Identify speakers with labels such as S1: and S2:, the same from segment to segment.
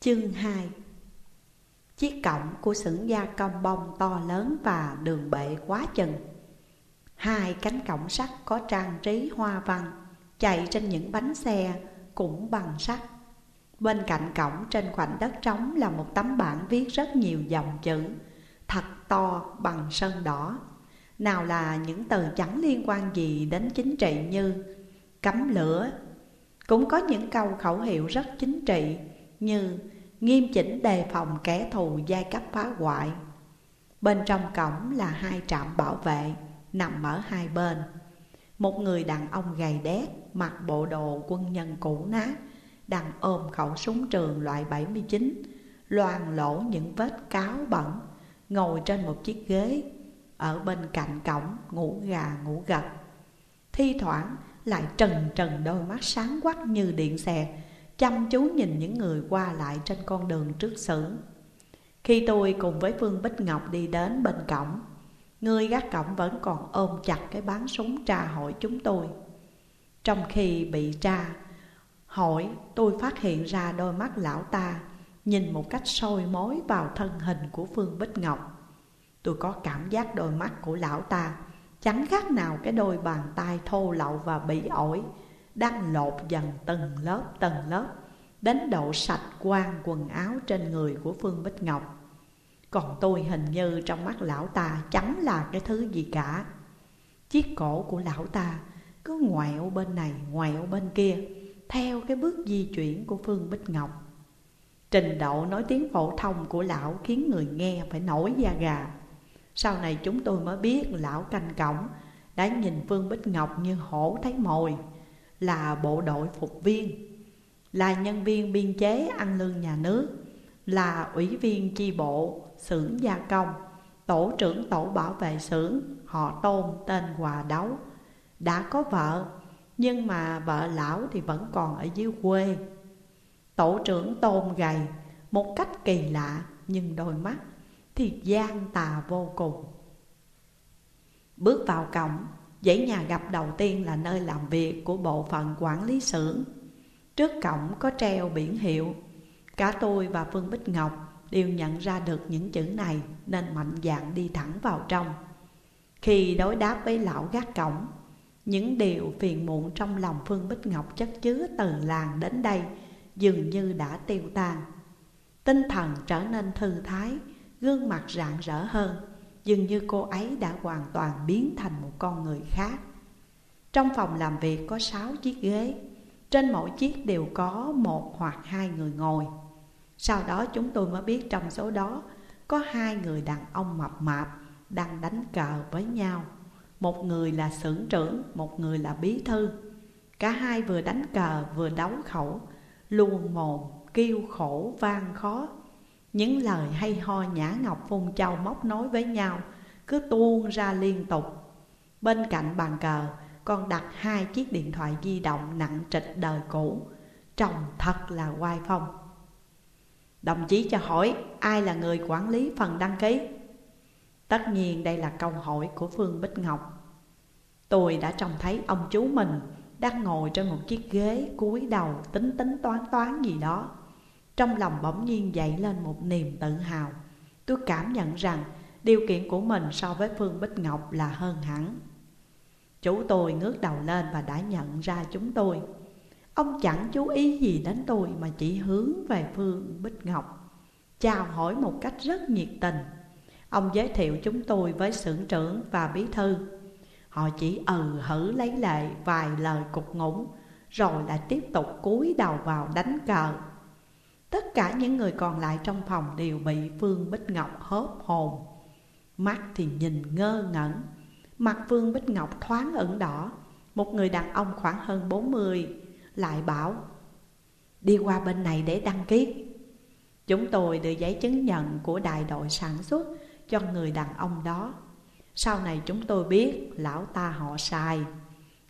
S1: Chương 2 Chiếc cổng của xưởng gia công bông to lớn và đường bệ quá chừng. Hai cánh cổng sắt có trang trí hoa văn, Chạy trên những bánh xe cũng bằng sắt. Bên cạnh cổng trên khoảnh đất trống là một tấm bảng viết rất nhiều dòng chữ, Thật to bằng sơn đỏ. Nào là những từ chẳng liên quan gì đến chính trị như Cấm lửa. Cũng có những câu khẩu hiệu rất chính trị như nghiêm chỉnh đề phòng kẻ thù giai cấp phá hoại. Bên trong cổng là hai trạm bảo vệ, nằm ở hai bên. Một người đàn ông gầy đét, mặc bộ đồ quân nhân cũ nát Đang ôm khẩu súng trường loại 79 Loàn lỗ những vết cáo bẩn, Ngồi trên một chiếc ghế, Ở bên cạnh cổng ngủ gà ngủ gật. Thi thoảng lại trần trần đôi mắt sáng quắc như điện xẹt Chăm chú nhìn những người qua lại trên con đường trước xưởng Khi tôi cùng với Phương Bích Ngọc đi đến bên cổng, Người gác cổng vẫn còn ôm chặt cái bán súng tra hỏi chúng tôi. Trong khi bị tra, hỏi, tôi phát hiện ra đôi mắt lão ta Nhìn một cách sôi mối vào thân hình của Phương Bích Ngọc. Tôi có cảm giác đôi mắt của lão ta Chẳng khác nào cái đôi bàn tay thô lậu và bị ổi đang lột dần từng lớp từng lớp. Đến độ sạch quang quần áo trên người của Phương Bích Ngọc. Còn tôi hình như trong mắt lão ta chẳng là cái thứ gì cả. Chiếc cổ của lão ta cứ ngoẹo bên này, ngoẹo bên kia, Theo cái bước di chuyển của Phương Bích Ngọc. Trình độ nói tiếng phổ thông của lão khiến người nghe phải nổi da gà. Sau này chúng tôi mới biết lão canh cổng Đã nhìn Phương Bích Ngọc như hổ thấy mồi. Là bộ đội phục viên, Là nhân viên biên chế ăn lương nhà nước, Là ủy viên chi bộ, xưởng gia công, Tổ trưởng tổ bảo vệ xưởng, Họ tôn tên Hòa Đấu. Đã có vợ, Nhưng mà vợ lão thì vẫn còn ở dưới quê. Tổ trưởng tôn gầy, Một cách kỳ lạ, Nhưng đôi mắt thì gian tà vô cùng. Bước vào cổng Dãy nhà gặp đầu tiên là nơi làm việc của bộ phận quản lý xưởng Trước cổng có treo biển hiệu Cả tôi và Phương Bích Ngọc đều nhận ra được những chữ này nên mạnh dạn đi thẳng vào trong. Khi đối đáp với lão gác cổng, những điều phiền muộn trong lòng Phương Bích Ngọc chất chứa từ làng đến đây dường như đã tiêu tan. Tinh thần trở nên thư thái, gương mặt rạng rỡ hơn, dường như cô ấy đã hoàn toàn biến thành một con người khác. Trong phòng làm việc có sáu chiếc ghế, trên mỗi chiếc đều có một hoặc hai người ngồi. Sau đó chúng tôi mới biết trong số đó có hai người đàn ông mập mạp đang đánh cờ với nhau Một người là xưởng trưởng, một người là bí thư Cả hai vừa đánh cờ vừa đấu khẩu Luôn mồm, kêu khổ, vang khó những lời hay ho nhã ngọc phun châu móc nối với nhau, Cứ tuôn ra liên tục. Bên cạnh bàn cờ, còn đặt hai chiếc điện thoại di động nặng trịch đời cũ. Trông thật là oai phong. Đồng chí cho hỏi, ai là người quản lý phần đăng ký? Tất nhiên đây là câu hỏi của Phương Bích Ngọc. Tôi đã trông thấy ông chú mình đang ngồi trên một chiếc ghế cúi đầu tính tính toán toán gì đó. Trong lòng bỗng nhiên dậy lên một niềm tự hào. Tôi cảm nhận rằng điều kiện của mình so với Phương Bích Ngọc là hơn hẳn. Chủ tôi ngước đầu lên và đã nhận ra chúng tôi. Ông chẳng chú ý gì đến tôi mà chỉ hướng về Phương Bích Ngọc, Chào hỏi một cách rất nhiệt tình. Ông giới thiệu chúng tôi với xưởng trưởng và bí thư. Họ chỉ ừ hử lấy lệ vài lời cục ngủng, Rồi lại tiếp tục cúi đầu vào đánh cờ. Tất cả những người còn lại trong phòng đều bị Phương Bích Ngọc hớp hồn. Mắt thì nhìn ngơ ngẩn. Mặt Phương Bích Ngọc thoáng ẩn đỏ. Một người đàn ông khoảng hơn 40 lại bảo, Đi qua bên này để đăng ký. Chúng tôi đưa giấy chứng nhận của đại đội sản xuất cho người đàn ông đó. Sau này chúng tôi biết lão ta họ sai.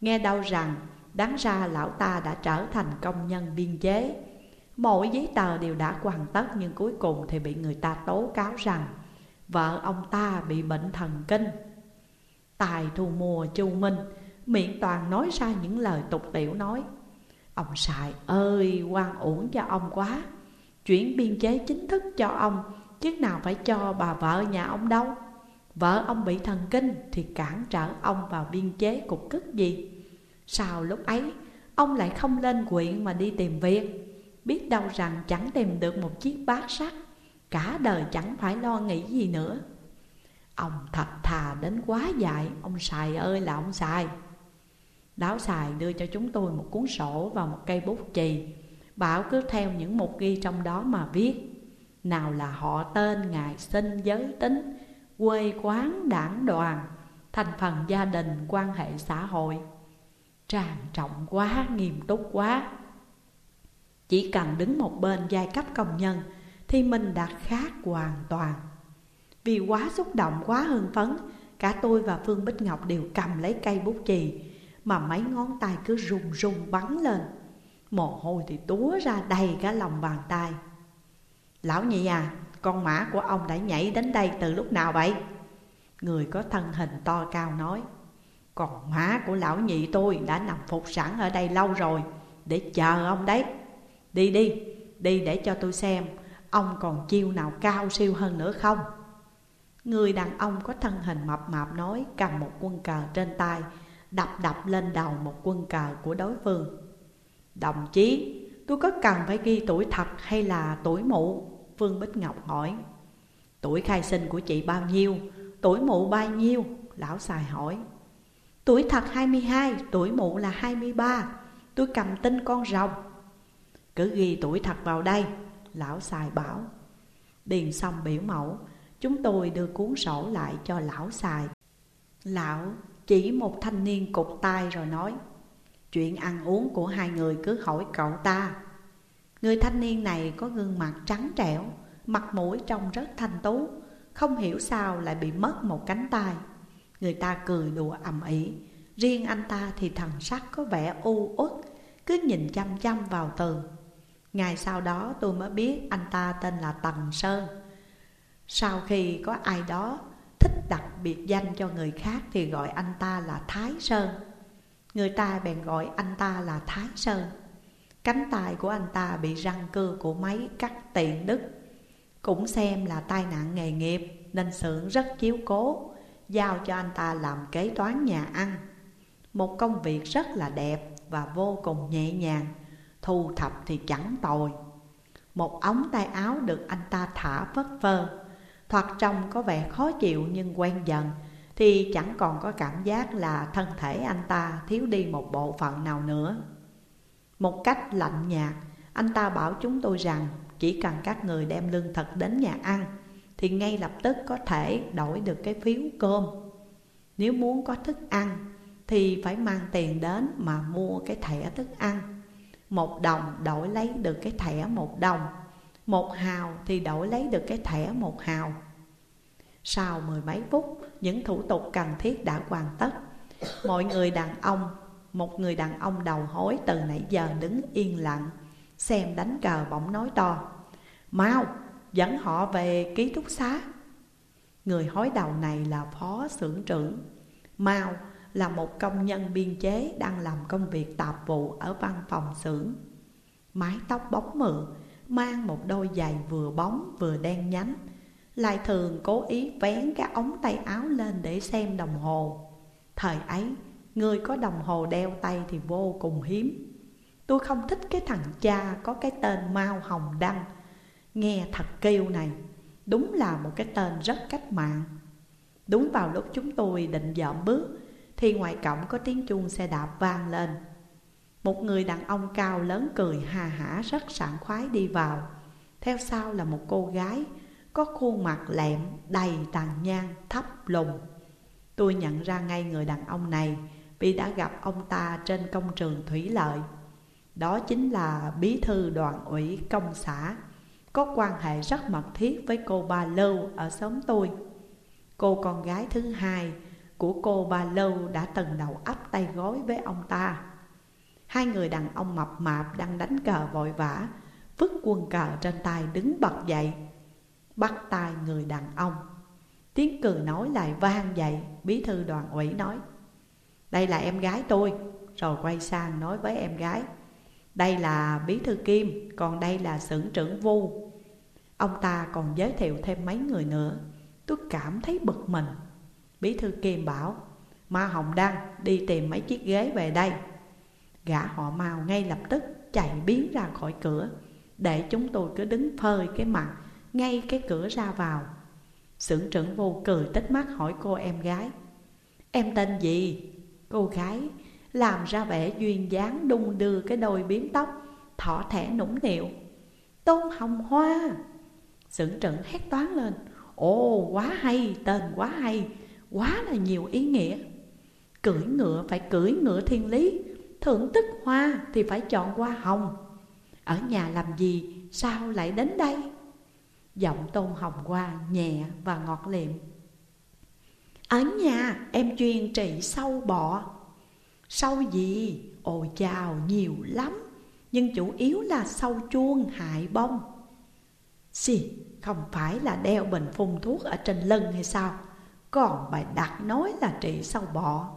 S1: Nghe đâu rằng, đáng ra lão ta đã trở thành công nhân biên chế. Mỗi giấy tờ đều đã hoàn tất nhưng cuối cùng thì bị người ta tố cáo rằng Vợ ông ta bị bệnh thần kinh. Tài thu mùa chu minh Miệng toàn nói ra những lời tục tiểu nói. Ông Sài ơi, quan uổng cho ông quá. Chuyển biên chế chính thức cho ông, Chứ nào phải cho bà vợ nhà ông đâu. Vợ ông bị thần kinh Thì cản trở ông vào biên chế cục cức gì? Sao lúc ấy, Ông lại không lên quyện mà đi tìm việc. Biết đâu rằng chẳng tìm được một chiếc bát sắt Cả đời chẳng phải lo nghĩ gì nữa. Ông thật thà đến quá dại Ông xài ơi là ông xài Đáo xài đưa cho chúng tôi một cuốn sổ và một cây bút chì. Bảo cứ theo những mục ghi trong đó mà viết. Nào là họ tên, ngày sinh, giới tính Quê quán, đảng đoàn Thành phần gia đình, quan hệ xã hội. Trang trọng quá, nghiêm túc quá. Chỉ cần đứng một bên giai cấp công nhân Thì mình đã khác hoàn toàn. Vì quá xúc động, quá hưng phấn Cả tôi và Phương Bích Ngọc đều cầm lấy cây bút chì Mà mấy ngón tay cứ run run bắn lên. Mồ hôi thì túa ra đầy cả lòng bàn tay. Lão nhị à, con mã của ông đã nhảy đến đây từ lúc nào vậy? Người có thân hình to cao nói Còn mã của lão nhị tôi đã nằm phục sẵn ở đây lâu rồi Để chờ ông đấy. Đi đi, đi để cho tôi xem Ông còn chiêu nào cao siêu hơn nữa không? Người đàn ông có thân hình mập mạp nói Cầm một quân cờ trên tay Đập đập lên đầu một quân cờ của đối phương Đồng chí, tôi có cần phải ghi tuổi thật hay là tuổi mụ? Phương Bích Ngọc hỏi Tuổi khai sinh của chị bao nhiêu? Tuổi mụ bao nhiêu? Lão xài hỏi Tuổi thật 22, tuổi mụ là 23 Tôi cầm tinh con rồng cứ ghi tuổi thật vào đây. Lão xài bảo. Điền xong biểu mẫu, Chúng tôi đưa cuốn sổ lại cho lão xài Lão, chỉ một thanh niên cục tay rồi nói, Chuyện ăn uống của hai người cứ hỏi cậu ta. Người thanh niên này có gương mặt trắng trẻo, Mặt mũi trông rất thanh tú, Không hiểu sao lại bị mất một cánh tay. Người ta cười đùa ầm ĩ. Riêng anh ta thì thần sắc có vẻ u uất, Cứ nhìn chăm chăm vào tường Ngày sau đó tôi mới biết anh ta tên là Tần Sơn. Sau khi có ai đó thích đặt biệt danh cho người khác Thì gọi anh ta là Thái Sơn. Người ta bèn gọi anh ta là Thái Sơn. Cánh tay của anh ta bị răng cưa của máy cắt tiện đứt Cũng xem là tai nạn nghề nghiệp Nên xưởng rất chiếu cố, Giao cho anh ta làm kế toán nhà ăn. Một công việc rất là đẹp và vô cùng nhẹ nhàng. Thu thập thì chẳng tồi Một ống tay áo được anh ta thả phất phơ Thoạt trông có vẻ khó chịu nhưng quen dần thì chẳng còn có cảm giác là thân thể anh ta thiếu đi một bộ phận nào nữa. Một cách lạnh nhạt, anh ta bảo chúng tôi rằng chỉ cần các người đem lương thực đến nhà ăn thì ngay lập tức có thể đổi được cái phiếu cơm. Nếu muốn có thức ăn thì phải mang tiền đến mà mua cái thẻ thức ăn. Một đồng đổi lấy được cái thẻ một đồng, một hào thì đổi lấy được cái thẻ một hào. Sau mười mấy phút, những thủ tục cần thiết đã hoàn tất. Mọi người đàn ông, một người đàn ông đầu hối từ nãy giờ đứng yên lặng Xem đánh cờ bỗng nói to Mau, dẫn họ về ký túc xá. Người hối đầu này là phó xưởng trưởng. Mau là một công nhân biên chế đang làm công việc tạp vụ ở văn phòng xưởng. Mái tóc bóng mượn, mang một đôi giày vừa bóng vừa đen nhánh. Lại thường cố ý vén cái ống tay áo lên để xem đồng hồ. Thời ấy, người có đồng hồ đeo tay thì vô cùng hiếm. Tôi không thích cái thằng cha có cái tên Mao Hồng Đăng. Nghe thật kêu này, đúng là một cái tên rất cách mạng. Đúng vào lúc chúng tôi định dọn bước thì ngoài cổng có tiếng chuông xe đạp vang lên. Một người đàn ông cao lớn cười hà hả, rất sảng khoái đi vào. Theo sau là một cô gái, có khuôn mặt lẹm, đầy tàn nhang, thấp lùng Tôi nhận ra ngay người đàn ông này Vì đã gặp ông ta trên công trường Thủy Lợi. Đó chính là bí thư đoàn ủy công xã, Có quan hệ rất mật thiết với cô Ba Lâu ở xóm tôi. Cô con gái thứ hai của cô Ba Lâu đã từng đầu ấp tay gối với ông ta. Hai người đàn ông mập mạp đang đánh cờ vội vã Vứt quân cờ trên tay đứng bật dậy bắt tay người đàn ông. Tiếng cười nói lại vang dậy Bí thư đoàn ủy nói Đây là em gái tôi. Rồi quay sang nói với em gái Đây là bí thư Kim, còn đây là xưởng trưởng Vu. Ông ta còn giới thiệu thêm mấy người nữa. Tôi cảm thấy bực mình. Bí thư Kim bảo Ma Hồng Đăng đi tìm mấy chiếc ghế về đây. Gã họ màu ngay lập tức chạy biến ra khỏi cửa Để chúng tôi cứ đứng phơi cái mặt Ngay cái cửa ra vào. Sưởng trưởng vô cười tích mắt hỏi cô em gái Em tên gì? Cô gái làm ra vẻ duyên dáng đung đưa cái đôi biếm tóc Thỏ thẻ nũng nịu. Tôn Hồng Hoa. Sưởng trưởng hét toán lên Ồ quá hay, tên quá hay Quá là nhiều ý nghĩa. Cưỡi ngựa phải cưỡi ngựa thiên lý Thưởng tức hoa thì phải chọn hoa hồng. Ở nhà làm gì sao lại đến đây? Giọng tôn hồng hoa nhẹ và ngọt liệm. Ở nhà em chuyên trị sâu bọ. Sâu gì? ồ chào nhiều lắm. Nhưng chủ yếu là sâu chuông hại bông. Xì, không phải là đeo bình phun thuốc ở trên lưng hay sao? Còn bài đặt nói là trị sâu bọ.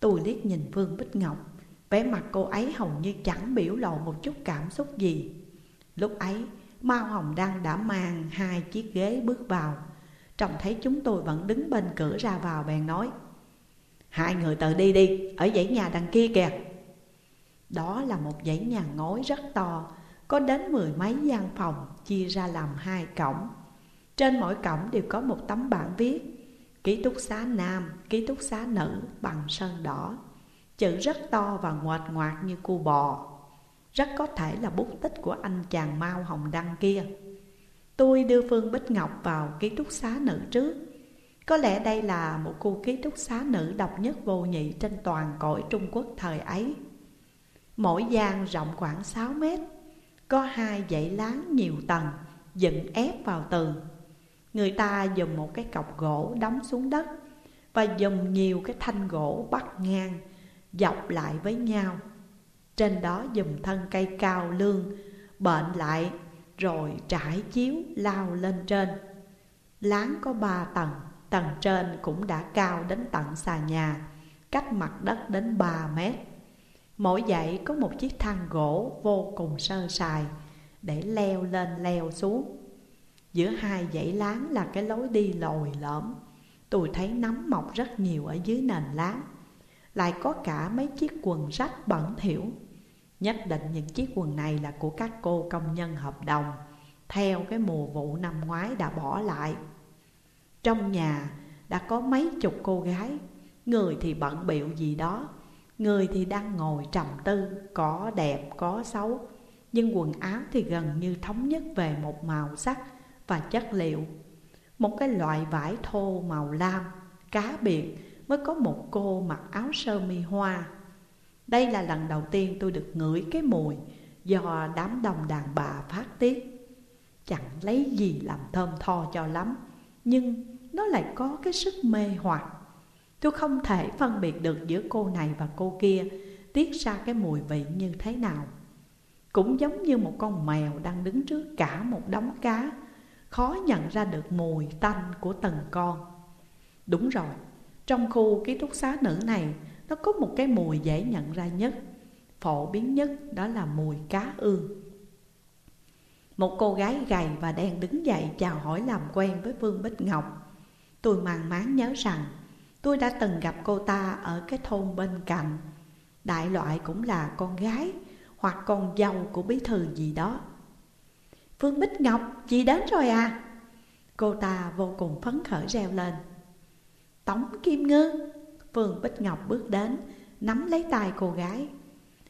S1: Tôi liếc nhìn Vương Bích Ngọc Vẻ mặt cô ấy hầu như chẳng biểu lộ một chút cảm xúc gì. Lúc ấy Mao Hồng Đăng đã mang hai chiếc ghế bước vào Trông thấy chúng tôi vẫn đứng bên cửa ra vào bèn nói Hai người tự đi đi, ở dãy nhà đằng kia kìa. Đó là một dãy nhà ngói rất to Có đến mười mấy gian phòng chia ra làm hai cổng. Trên mỗi cổng đều có một tấm bảng viết Ký túc xá nam, ký túc xá nữ bằng sơn đỏ. Chữ rất to và ngoệt ngoạc như cu bò. Rất có thể là bút tích của anh chàng Mao Hồng Đăng kia. Tôi đưa Phương Bích Ngọc vào ký túc xá nữ trước. Có lẽ đây là một khu ký túc xá nữ độc nhất vô nhị trên toàn cõi Trung Quốc thời ấy. Mỗi gian rộng khoảng 6 mét Có hai dãy láng nhiều tầng dựng ép vào tường. Người ta dùng một cái cọc gỗ đóng xuống đất Và dùng nhiều cái thanh gỗ bắt ngang Dọc lại với nhau. Trên đó dùng thân cây cao lương Bệnh lại rồi trải chiếu lao lên trên. Láng có ba tầng Tầng trên cũng đã cao đến tận xà nhà, Cách mặt đất đến ba mét. Mỗi dãy có một chiếc thang gỗ vô cùng sơ sài Để leo lên leo xuống. Giữa hai dãy láng là cái lối đi lồi lõm. Tôi thấy nấm mọc rất nhiều ở dưới nền láng Lại có cả mấy chiếc quần rách bẩn thỉu. Nhất định những chiếc quần này là của các cô công nhân hợp đồng. Theo cái mùa vụ năm ngoái đã bỏ lại. Trong nhà đã có mấy chục cô gái. Người thì bận biệu gì đó. Người thì đang ngồi trầm tư, Có đẹp, có xấu. Nhưng quần áo thì gần như thống nhất về một màu sắc và chất liệu. Một cái loại vải thô màu lam, Cá biệt mới có một cô mặc áo sơ mi hoa. Đây là lần đầu tiên tôi được ngửi cái mùi Do đám đồng đàn bà phát tiết. Chẳng lấy gì làm thơm tho cho lắm, Nhưng nó lại có cái sức mê hoặc. Tôi không thể phân biệt được giữa cô này và cô kia Tiết ra cái mùi vị như thế nào. Cũng giống như một con mèo đang đứng trước cả một đống cá. Khó nhận ra được mùi tanh của từng con. Đúng rồi, trong khu ký túc xá nữ này Nó có một cái mùi dễ nhận ra nhất Phổ biến nhất đó là mùi cá ương. Một cô gái gầy và đen đứng dậy chào hỏi làm quen với Vương Bích Ngọc. Tôi mang máng nhớ rằng Tôi đã từng gặp cô ta ở cái thôn bên cạnh. Đại loại cũng là con gái Hoặc con dâu của bí thư gì đó. Phương Bích Ngọc, chị đến rồi à? Cô ta vô cùng phấn khởi reo lên. Tống Kim Ngư Phương Bích Ngọc bước đến Nắm lấy tay cô gái.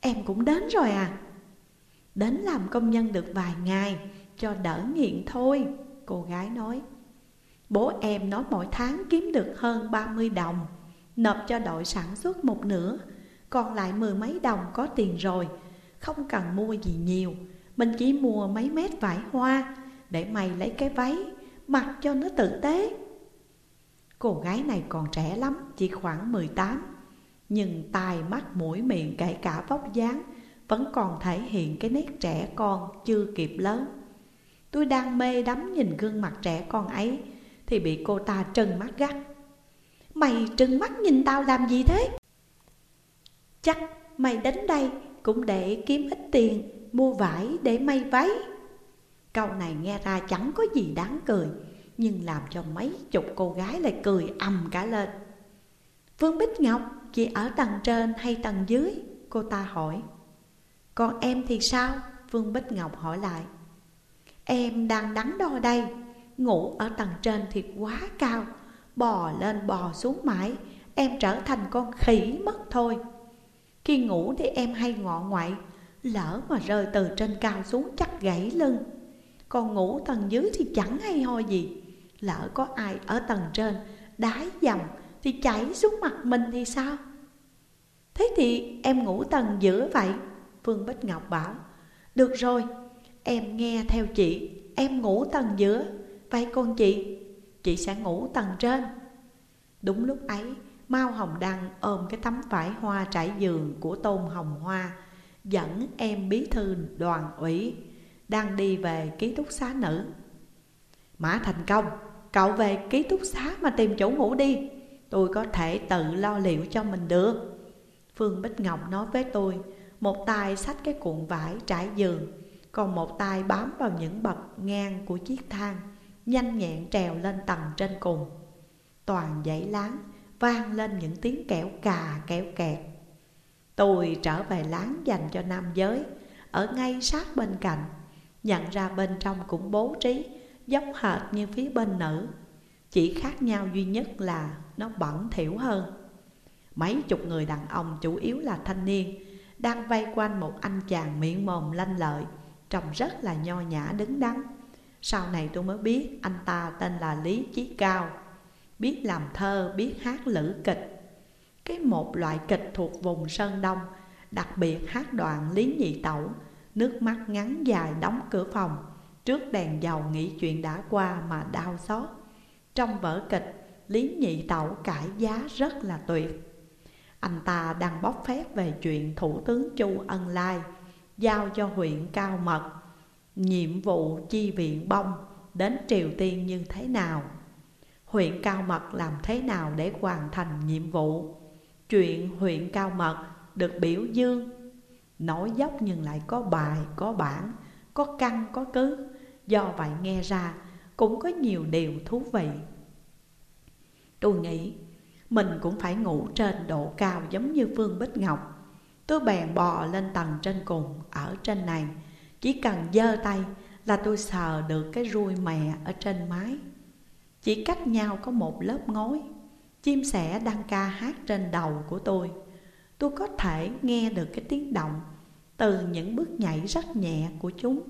S1: Em cũng đến rồi à? Đến làm công nhân được vài ngày Cho đỡ nghiện thôi Cô gái nói. Bố em nói mỗi tháng kiếm được hơn 30 đồng Nộp cho đội sản xuất một nửa. Còn lại mười mấy đồng có tiền rồi Không cần mua gì nhiều. Mình chỉ mua mấy mét vải hoa Để mày lấy cái váy, Mặc cho nó tử tế. Cô gái này còn trẻ lắm, Chỉ khoảng 18 Nhưng tai mắt, mũi miệng kể cả vóc dáng Vẫn còn thể hiện cái nét trẻ con chưa kịp lớn. Tôi đang mê đắm nhìn gương mặt trẻ con ấy thì bị cô ta trừng mắt gắt. Mày trừng mắt nhìn tao làm gì thế? Chắc mày đến đây cũng để kiếm ít tiền. Mua vải để may váy. Câu này nghe ra chẳng có gì đáng cười, Nhưng làm cho mấy chục cô gái lại cười ầm cả lên. Phương Bích Ngọc, Chị ở tầng trên hay tầng dưới? Cô ta hỏi. Còn em thì sao? Phương Bích Ngọc hỏi lại. Em đang đắn đo đây. Ngủ ở tầng trên thì quá cao. Bò lên bò xuống mãi. Em trở thành con khỉ mất thôi. Khi ngủ thì em hay ngọ ngoại. Lỡ mà rơi từ trên cao xuống chắc gãy lưng. Còn ngủ tầng dưới thì chẳng hay ho gì. Lỡ có ai ở tầng trên đái dầm thì chảy xuống mặt mình thì sao? Thế thì em ngủ tầng giữa vậy? Phương Bích Ngọc bảo. Được rồi, em nghe theo chị. Em ngủ tầng giữa. Vậy con chị, chị sẽ ngủ tầng trên. Đúng lúc ấy Mao Hồng Đăng ôm cái tấm vải hoa trải giường của Tôn Hồng Hoa Dẫn em bí thư đoàn ủy Đang đi về ký túc xá nữ. Mã Thành Công, Cậu về ký túc xá mà tìm chỗ ngủ đi. Tôi có thể tự lo liệu cho mình được. Phương Bích Ngọc nói với tôi, Một tay xách cái cuộn vải trải giường, Còn một tay bám vào những bậc ngang của chiếc thang, Nhanh nhẹn trèo lên tầng trên cùng. Toàn dãy láng vang lên những tiếng kẽo cà kẹo kẹt. Tôi trở về láng dành cho nam giới Ở ngay sát bên cạnh. Nhận ra bên trong cũng bố trí Giống hệt như phía bên nữ. Chỉ khác nhau duy nhất là nó bẩn thỉu hơn. Mấy chục người đàn ông chủ yếu là thanh niên Đang vây quanh một anh chàng miệng mồm lanh lợi Trông rất là nho nhã đứng đắn. Sau này tôi mới biết anh ta tên là Lý Chí Cao. Biết làm thơ, biết hát lữ kịch cái một loại kịch thuộc vùng Sơn Đông, Đặc biệt hát đoạn Lý Nhị Tẩu, Nước mắt ngắn dài đóng cửa phòng Trước đèn dầu nghĩ chuyện đã qua mà đau xót. Trong vở kịch, Lý Nhị Tẩu cải giá rất là tuyệt. Anh ta đang bóc phép về chuyện Thủ tướng Chu Ân Lai Giao cho huyện Cao Mật, Nhiệm vụ chi viện bông đến Triều Tiên như thế nào, Huyện Cao Mật làm thế nào để hoàn thành nhiệm vụ. Chuyện huyện Cao Mật được biểu dương. Nói dốc nhưng lại có bài, có bản, có căn, có cứ. Do vậy nghe ra cũng có nhiều điều thú vị. Tôi nghĩ mình cũng phải ngủ trên độ cao giống như Phương Bích Ngọc. Tôi bèn bò lên tầng trên cùng ở trên này. Chỉ cần giơ tay là tôi sờ được cái ruôi mẹ ở trên mái. Chỉ cách nhau có một lớp ngói. Chim sẻ đang ca hát trên đầu của tôi Tôi có thể nghe được cái tiếng động Từ những bước nhảy rất nhẹ của chúng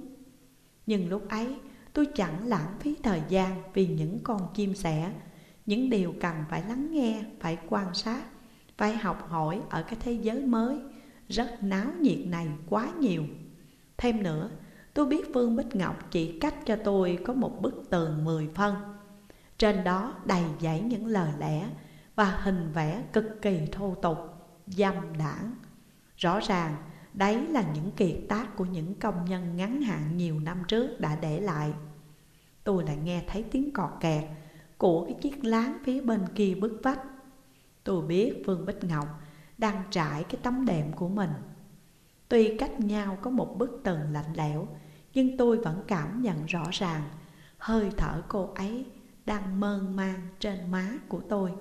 S1: Nhưng lúc ấy tôi chẳng lãng phí thời gian Vì những con chim sẻ những điều cần phải lắng nghe, phải quan sát, phải học hỏi ở cái thế giới mới rất náo nhiệt này quá nhiều. Thêm nữa, tôi biết Phương Bích Ngọc chỉ cách cho tôi có một bức tường 10 phân. Trên đó đầy dãy những lời lẽ và hình vẽ cực kỳ thô tục, dâm đảng. Rõ ràng, đấy là những kiệt tác của những công nhân ngắn hạn nhiều năm trước đã để lại. Tôi lại nghe thấy tiếng cọt kẹt của cái chiếc láng phía bên kia bức vách. Tôi biết Phương Bích Ngọc đang trải cái tấm đệm của mình. Tuy cách nhau có một bức tường lạnh lẽo, nhưng tôi vẫn cảm nhận rõ ràng hơi thở cô ấy đang mơn màng trên má của tôi.